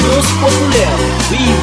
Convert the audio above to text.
Nosso popular. We